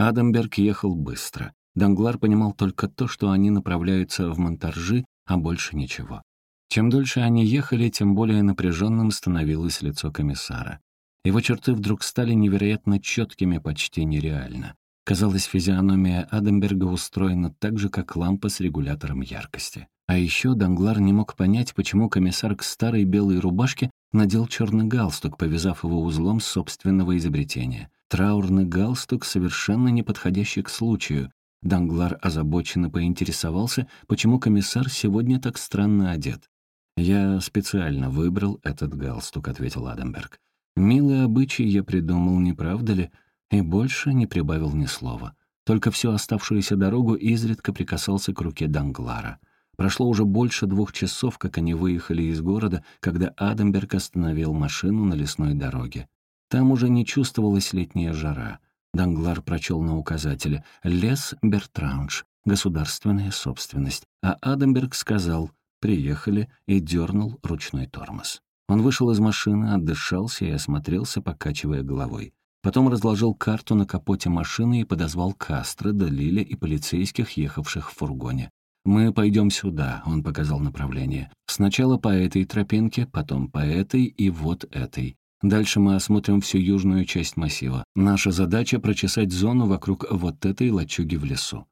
Адамберг ехал быстро. Данглар понимал только то, что они направляются в Монтаржи, а больше ничего. Чем дольше они ехали, тем более напряженным становилось лицо комиссара. Его черты вдруг стали невероятно четкими, почти нереально. Казалось, физиономия Адамберга устроена так же, как лампа с регулятором яркости. А еще Данглар не мог понять, почему комиссар к старой белой рубашке надел черный галстук, повязав его узлом собственного изобретения. Траурный галстук, совершенно не подходящий к случаю. Данглар озабоченно поинтересовался, почему комиссар сегодня так странно одет. «Я специально выбрал этот галстук», — ответил Адамберг. «Милый обычай я придумал, не правда ли?» И больше не прибавил ни слова. Только всю оставшуюся дорогу изредка прикасался к руке Данглара. Прошло уже больше двух часов, как они выехали из города, когда Адамберг остановил машину на лесной дороге. Там уже не чувствовалась летняя жара. Данглар прочел на указателе «Лес Бертранж, государственная собственность», а Адамберг сказал «Приехали» и дернул ручной тормоз. Он вышел из машины, отдышался и осмотрелся, покачивая головой. Потом разложил карту на капоте машины и подозвал Кастро, Далиля и полицейских, ехавших в фургоне. «Мы пойдем сюда», — он показал направление. «Сначала по этой тропинке, потом по этой и вот этой. Дальше мы осмотрим всю южную часть массива. Наша задача — прочесать зону вокруг вот этой лачуги в лесу».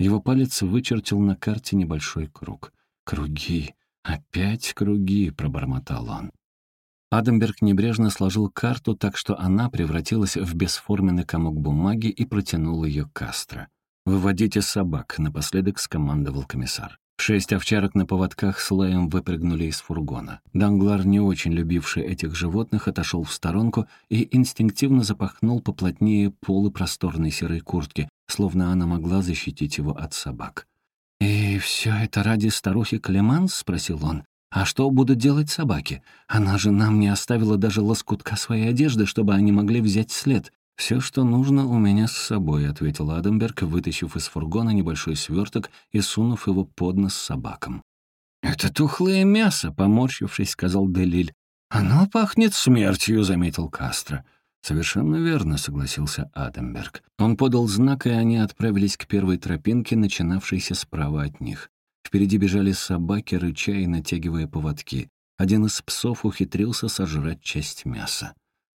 Его палец вычертил на карте небольшой круг. «Круги! Опять круги!» — пробормотал он. Адамберг небрежно сложил карту так, что она превратилась в бесформенный комок бумаги и протянул ее Кастро. «Выводите собак», — напоследок скомандовал комиссар. Шесть овчарок на поводках с лаем выпрыгнули из фургона. Данглар, не очень любивший этих животных, отошел в сторонку и инстинктивно запахнул поплотнее полы просторной серой куртки, словно она могла защитить его от собак. «И все это ради старухи Клеманс?» — спросил он. «А что будут делать собаки? Она же нам не оставила даже лоскутка своей одежды, чтобы они могли взять след. «Все, что нужно, у меня с собой», — ответил Адамберг, вытащив из фургона небольшой сверток и сунув его под нос собакам. «Это тухлое мясо», — поморщившись, сказал Делиль. «Оно пахнет смертью», — заметил Кастро. «Совершенно верно», — согласился Адамберг. Он подал знак, и они отправились к первой тропинке, начинавшейся справа от них. Впереди бежали собаки, рыча и натягивая поводки. Один из псов ухитрился сожрать часть мяса.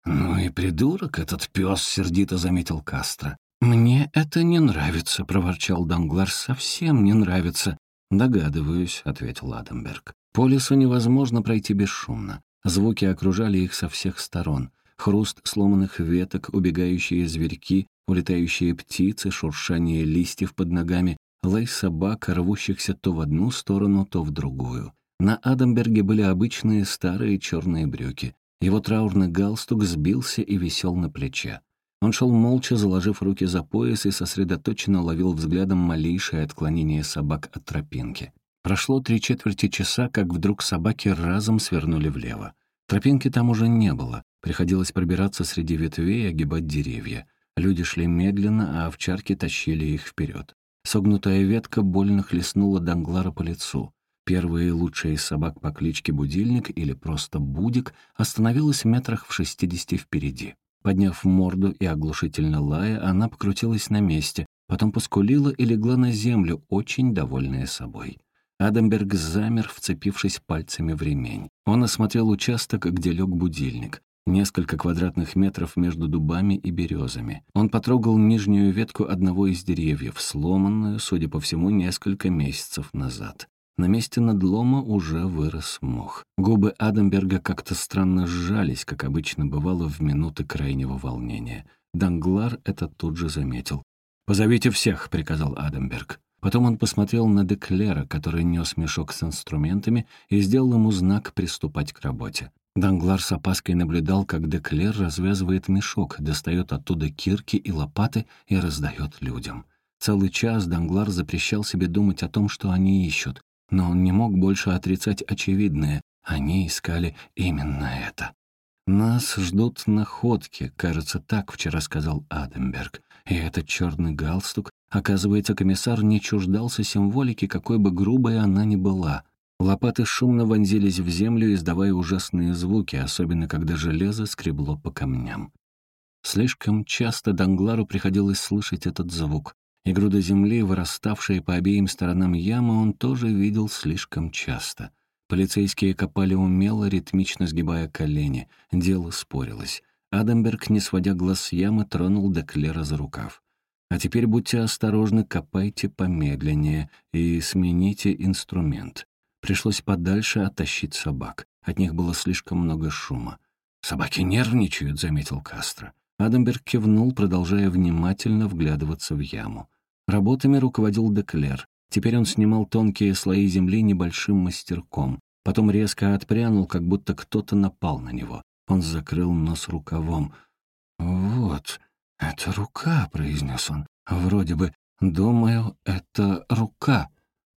«Ну и придурок этот пес», — сердито заметил Кастро. «Мне это не нравится», — проворчал Данглар. «Совсем не нравится». «Догадываюсь», — ответил Адамберг. «По лесу невозможно пройти бесшумно. Звуки окружали их со всех сторон. Хруст сломанных веток, убегающие зверьки, улетающие птицы, шуршание листьев под ногами, лай собак, рвущихся то в одну сторону, то в другую. На Адамберге были обычные старые черные брюки. Его траурный галстук сбился и висел на плече. Он шел молча, заложив руки за пояс и сосредоточенно ловил взглядом малейшее отклонение собак от тропинки. Прошло три четверти часа, как вдруг собаки разом свернули влево. Тропинки там уже не было. Приходилось пробираться среди ветвей и огибать деревья. Люди шли медленно, а овчарки тащили их вперед. Согнутая ветка больно хлестнула Данглара по лицу. Первая и лучшая из собак по кличке Будильник или просто Будик остановилась в метрах в шестидесяти впереди. Подняв морду и оглушительно лая, она покрутилась на месте, потом поскулила и легла на землю, очень довольная собой. Адамберг замер, вцепившись пальцами в ремень. Он осмотрел участок, где лег будильник. Несколько квадратных метров между дубами и березами. Он потрогал нижнюю ветку одного из деревьев, сломанную, судя по всему, несколько месяцев назад. На месте надлома уже вырос мох. Губы Адамберга как-то странно сжались, как обычно бывало в минуты крайнего волнения. Данглар это тут же заметил. «Позовите всех», — приказал Адамберг. Потом он посмотрел на Деклера, который нес мешок с инструментами, и сделал ему знак приступать к работе. Данглар с опаской наблюдал, как Деклер развязывает мешок, достает оттуда кирки и лопаты и раздает людям. Целый час Данглар запрещал себе думать о том, что они ищут, но он не мог больше отрицать очевидное. Они искали именно это. «Нас ждут находки», кажется, так вчера сказал Аденберг. И этот черный галстук, оказывается, комиссар не чуждался символики, какой бы грубой она ни была. Лопаты шумно вонзились в землю, издавая ужасные звуки, особенно когда железо скребло по камням. Слишком часто Данглару приходилось слышать этот звук. И груда земли, выраставшие по обеим сторонам ямы, он тоже видел слишком часто. Полицейские копали умело, ритмично сгибая колени. Дело спорилось. Адамберг, не сводя глаз с ямы, тронул Деклера за рукав. «А теперь будьте осторожны, копайте помедленнее и смените инструмент». Пришлось подальше оттащить собак. От них было слишком много шума. «Собаки нервничают», — заметил Кастро. Адамберг кивнул, продолжая внимательно вглядываться в яму. Работами руководил Деклер. Теперь он снимал тонкие слои земли небольшим мастерком. Потом резко отпрянул, как будто кто-то напал на него. Он закрыл нос рукавом. «Вот, это рука», — произнес он. «Вроде бы, думаю, это рука».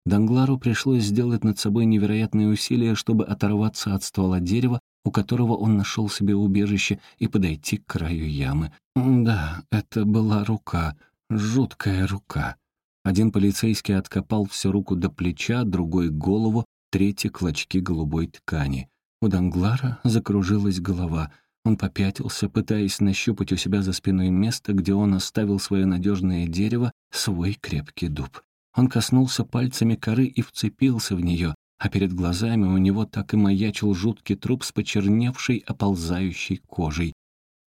Данглару пришлось сделать над собой невероятные усилия, чтобы оторваться от ствола дерева, у которого он нашел себе убежище, и подойти к краю ямы. Да, это была рука, жуткая рука. Один полицейский откопал всю руку до плеча, другой — голову, третий — клочки голубой ткани. У Данглара закружилась голова. Он попятился, пытаясь нащупать у себя за спиной место, где он оставил свое надежное дерево, свой крепкий дуб. Он коснулся пальцами коры и вцепился в нее, а перед глазами у него так и маячил жуткий труп с почерневшей, оползающей кожей.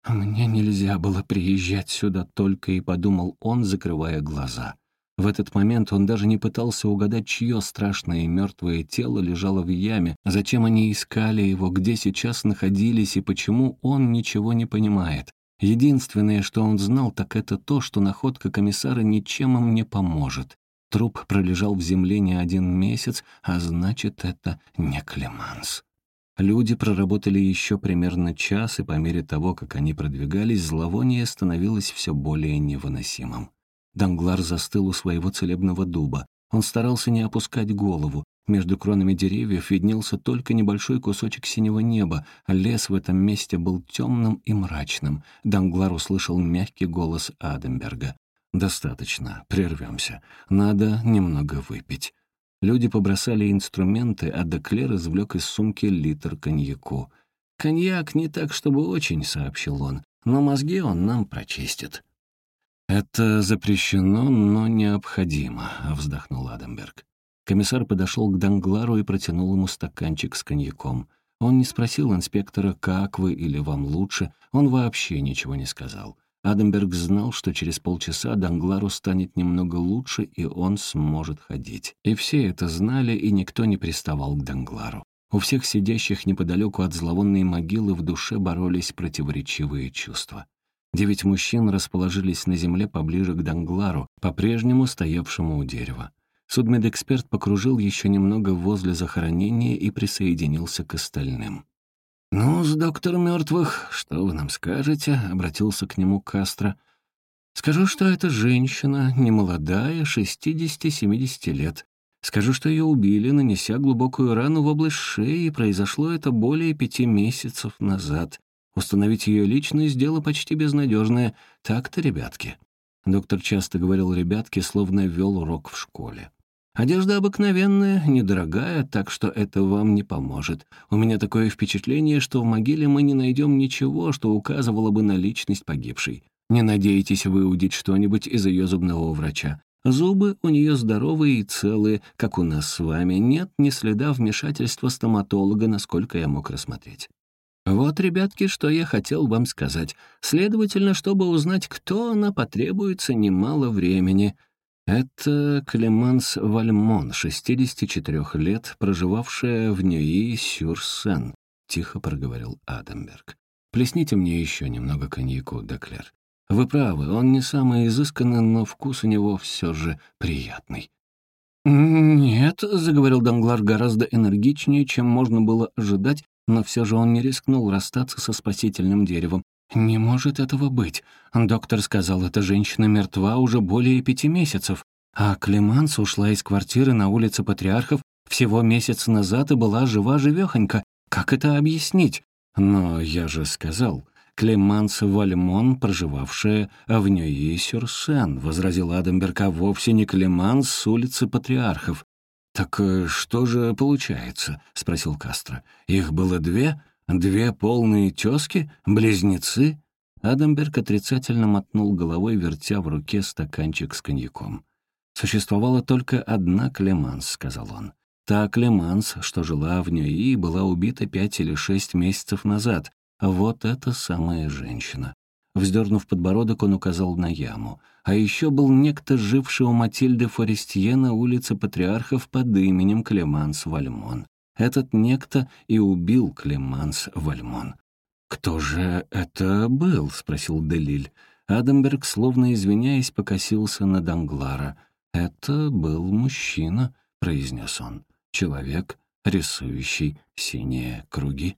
«Мне нельзя было приезжать сюда только», — и подумал он, закрывая глаза. В этот момент он даже не пытался угадать, чье страшное мертвое тело лежало в яме, зачем они искали его, где сейчас находились и почему он ничего не понимает. Единственное, что он знал, так это то, что находка комиссара ничем им не поможет. Труп пролежал в земле не один месяц, а значит, это не Клеманс. Люди проработали еще примерно час, и по мере того, как они продвигались, зловоние становилось все более невыносимым. Данглар застыл у своего целебного дуба. Он старался не опускать голову. Между кронами деревьев виднелся только небольшой кусочек синего неба, а лес в этом месте был темным и мрачным. Данглар услышал мягкий голос Аденберга. «Достаточно, прервемся. Надо немного выпить». Люди побросали инструменты, а Деклер извлек из сумки литр коньяку. «Коньяк не так, чтобы очень», — сообщил он, «но мозги он нам прочистит». «Это запрещено, но необходимо», — вздохнул Адамберг. Комиссар подошел к Данглару и протянул ему стаканчик с коньяком. Он не спросил инспектора, как вы или вам лучше, он вообще ничего не сказал. Адамберг знал, что через полчаса Данглару станет немного лучше, и он сможет ходить. И все это знали, и никто не приставал к Данглару. У всех сидящих неподалеку от зловонной могилы в душе боролись противоречивые чувства. Девять мужчин расположились на земле поближе к Данглару, по-прежнему стоявшему у дерева. Судмедэксперт покружил еще немного возле захоронения и присоединился к остальным. «Ну, с доктор мертвых, что вы нам скажете?» — обратился к нему Кастро. «Скажу, что это женщина, немолодая, 60-70 лет. Скажу, что ее убили, нанеся глубокую рану в область шеи, и произошло это более пяти месяцев назад. Установить ее личность — дело почти безнадежное. Так-то, ребятки». Доктор часто говорил «ребятки», словно вел урок в школе. Одежда обыкновенная, недорогая, так что это вам не поможет. У меня такое впечатление, что в могиле мы не найдем ничего, что указывало бы на личность погибшей. Не надейтесь выудить что-нибудь из ее зубного врача. Зубы у нее здоровые и целые, как у нас с вами. Нет ни следа вмешательства стоматолога, насколько я мог рассмотреть. Вот, ребятки, что я хотел вам сказать. Следовательно, чтобы узнать, кто она, потребуется немало времени — это Клеманс Вальмон, 64 лет, проживавшая в Ньюи-Сюрсен, тихо проговорил Адамберг. Плесните мне еще немного коньяку, Деклер. Вы правы, он не самый изысканный, но вкус у него все же приятный. «Нет», — заговорил Данглар гораздо энергичнее, чем можно было ожидать, но все же он не рискнул расстаться со спасительным деревом. «Не может этого быть. Доктор сказал, эта женщина мертва уже более пяти месяцев, а Клеманс ушла из квартиры на улице Патриархов всего месяц назад и была жива-живехонька. Как это объяснить? Но я же сказал, Клеманс Вальмон, проживавшая в Ньюи-Сюрсен, возразил Адамберг, а вовсе не Клеманс с улицы Патриархов. «Так э, что же получается?» — спросил Кастро. «Их было две? Две полные тёзки? Близнецы?» Адамберг отрицательно мотнул головой, вертя в руке стаканчик с коньяком. «Существовала только одна Клеманс», — сказал он. «Та Клеманс, что жила в ней была убита пять или шесть месяцев назад. Вот эта самая женщина». Вздернув подбородок, он указал на яму. А еще был некто, живший у Матильды Форестье на улице Патриархов под именем Клеманс Вальмон. Этот некто и убил Клеманс Вальмон. «Кто же это был?» — спросил Делиль. Адамберг, словно извиняясь, покосился на Данглара. «Это был мужчина», — произнес он. «Человек, рисующий синие круги».